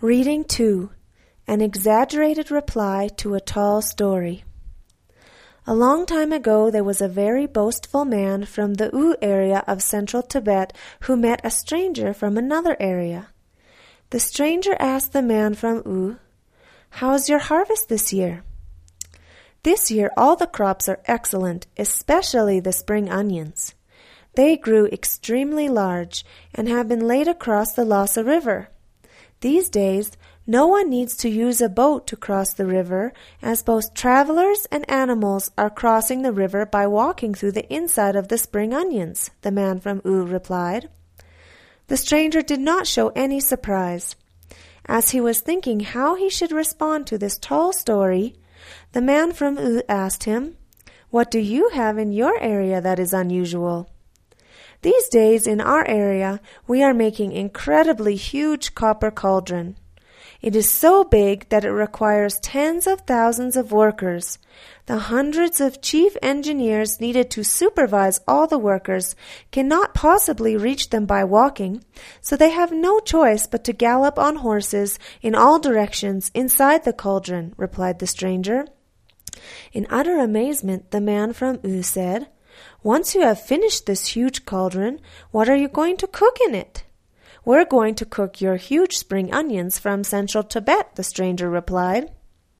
Reading 2 An exaggerated reply to a tall story. A long time ago, there was a very boastful man from the U area of central Tibet who met a stranger from another area. The stranger asked the man from U, How's your harvest this year? This year, all the crops are excellent, especially the spring onions. They grew extremely large and have been laid across the Lhasa River. These days, no one needs to use a boat to cross the river, as both travelers and animals are crossing the river by walking through the inside of the spring onions, the man from U replied. The stranger did not show any surprise. As he was thinking how he should respond to this tall story, the man from U asked him, What do you have in your area that is unusual? These days in our area, we are making incredibly huge copper cauldron. It is so big that it requires tens of thousands of workers. The hundreds of chief engineers needed to supervise all the workers cannot possibly reach them by walking, so they have no choice but to gallop on horses in all directions inside the cauldron, replied the stranger. In utter amazement, the man from U said, once you have finished this huge cauldron, what are you going to cook in it? We're going to cook your huge spring onions from central Tibet, the stranger replied.